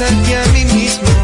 hacerme a mí mismo.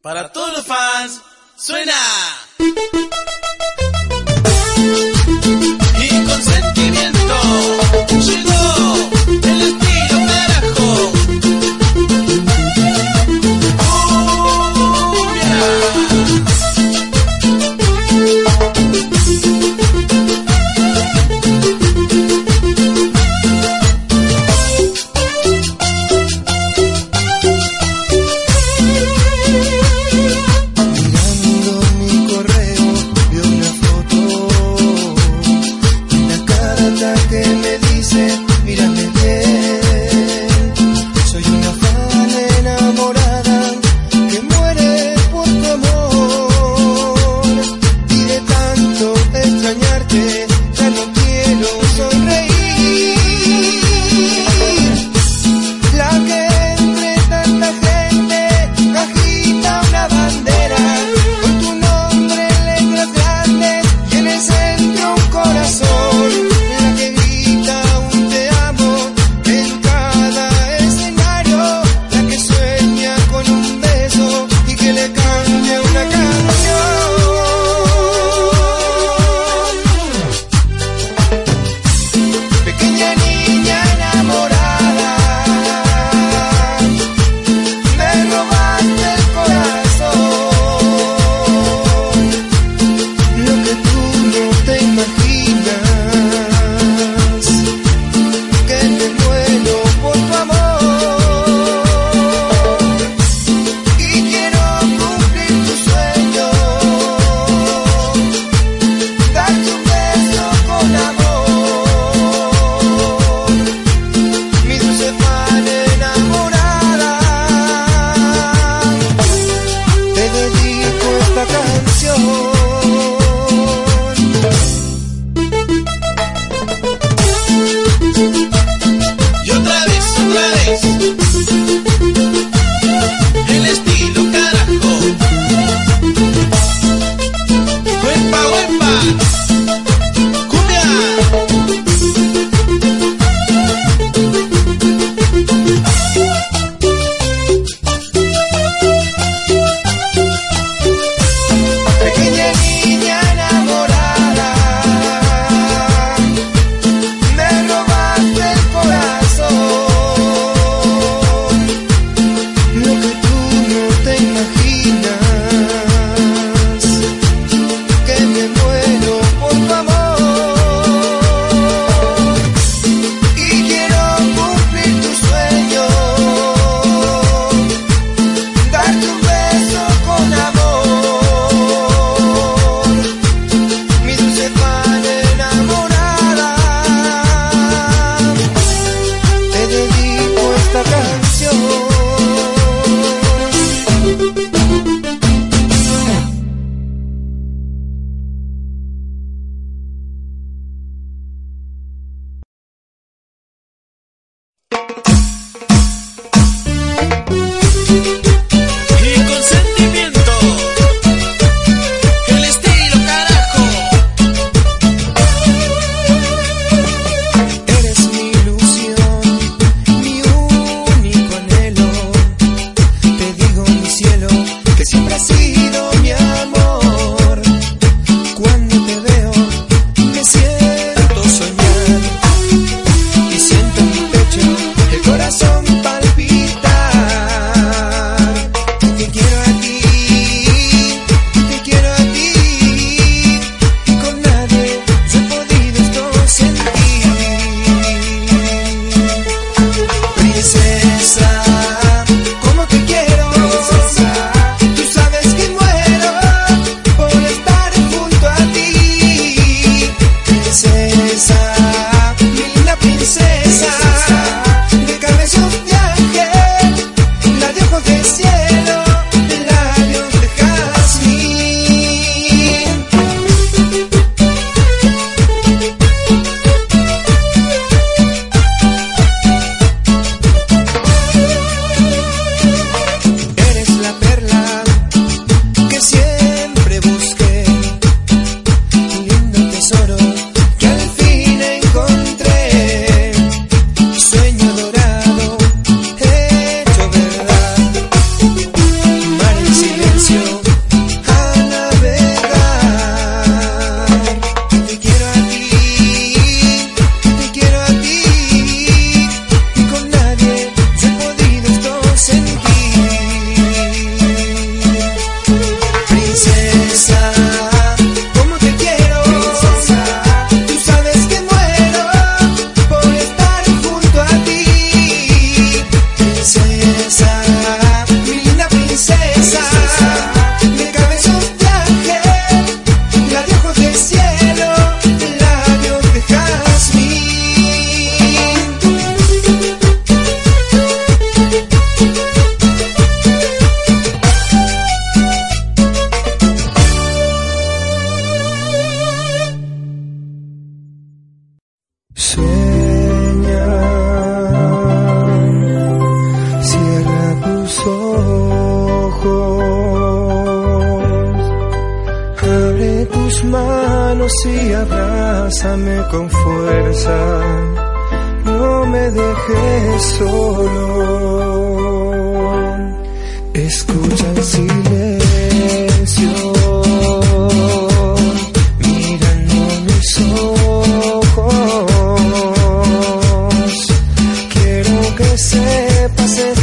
Para todos los fans, suena.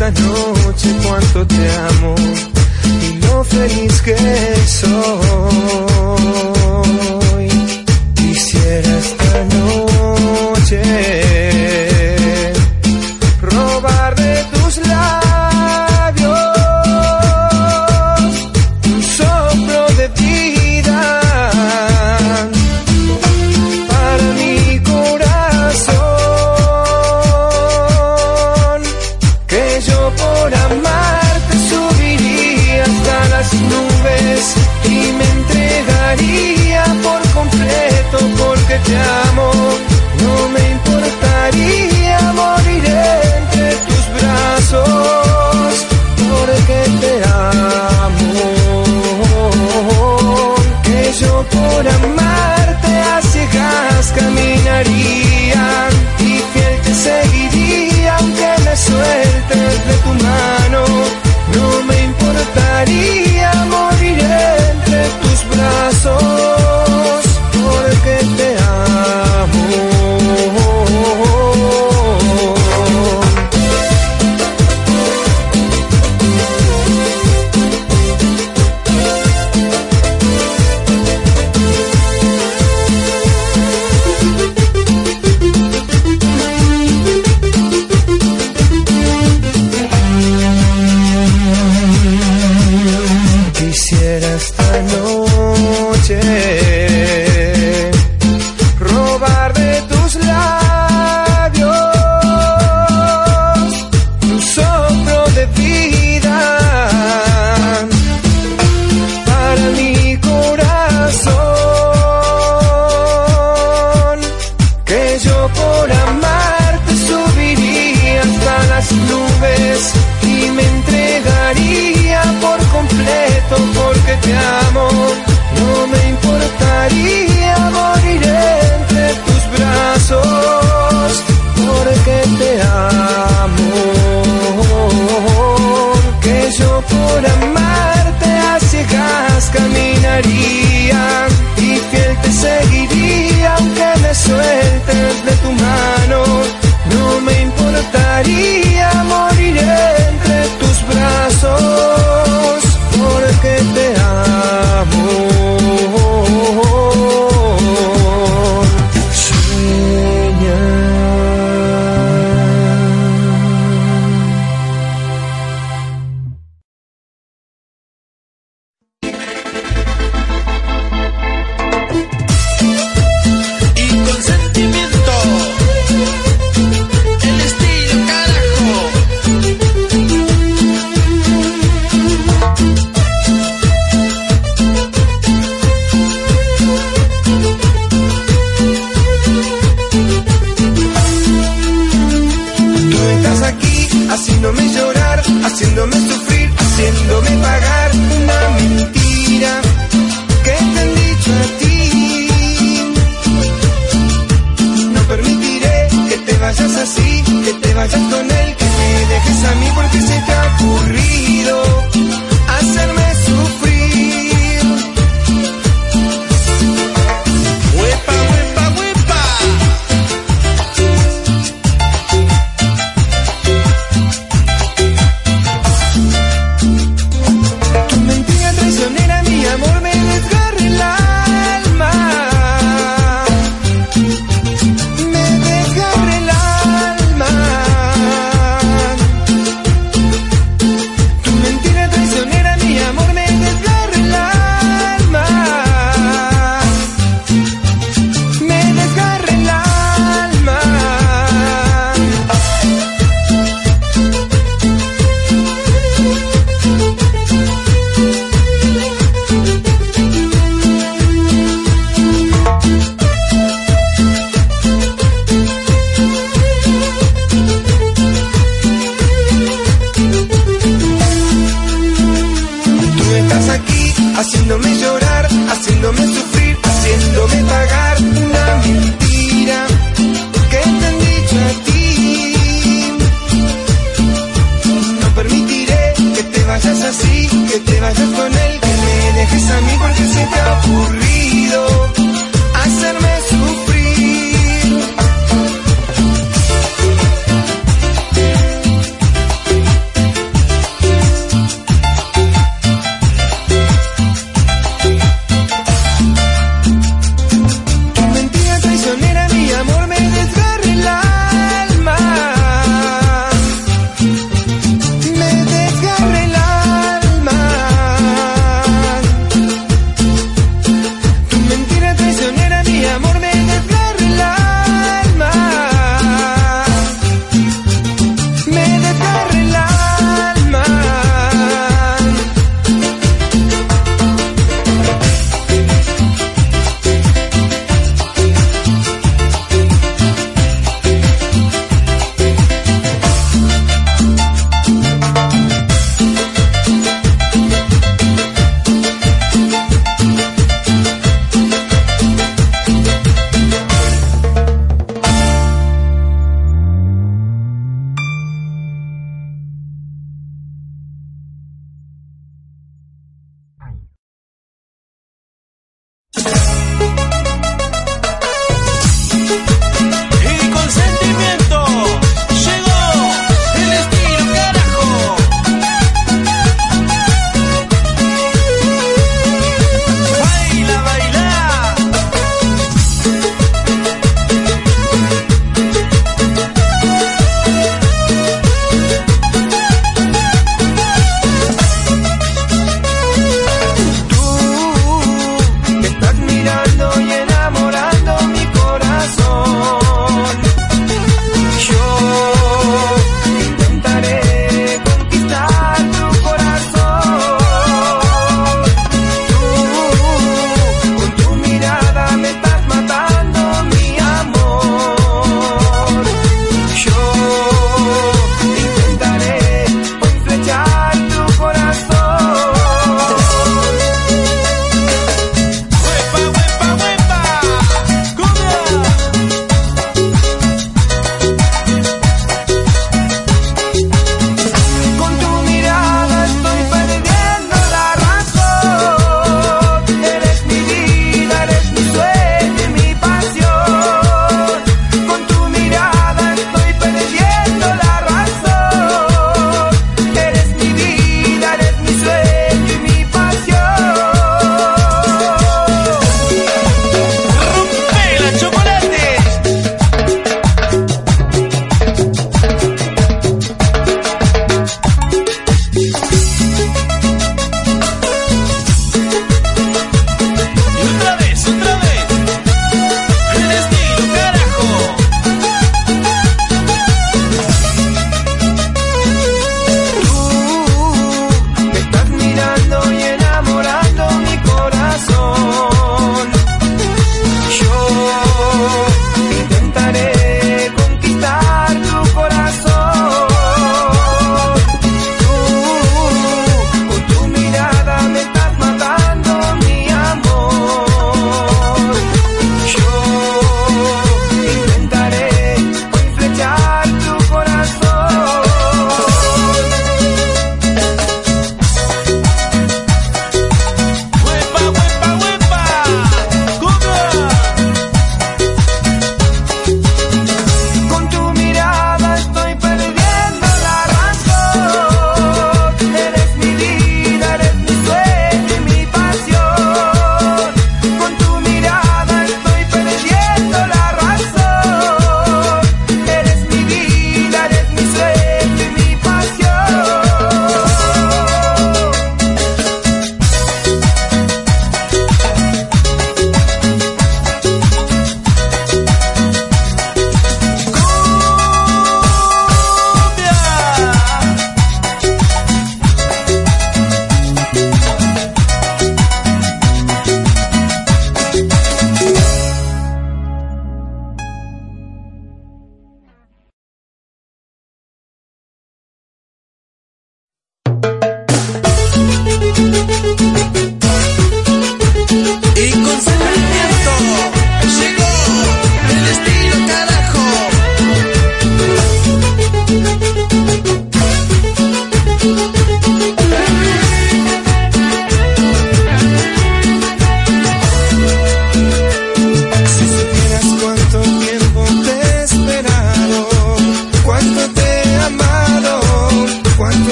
esta noche cuánto te amo y lo feliz que soy.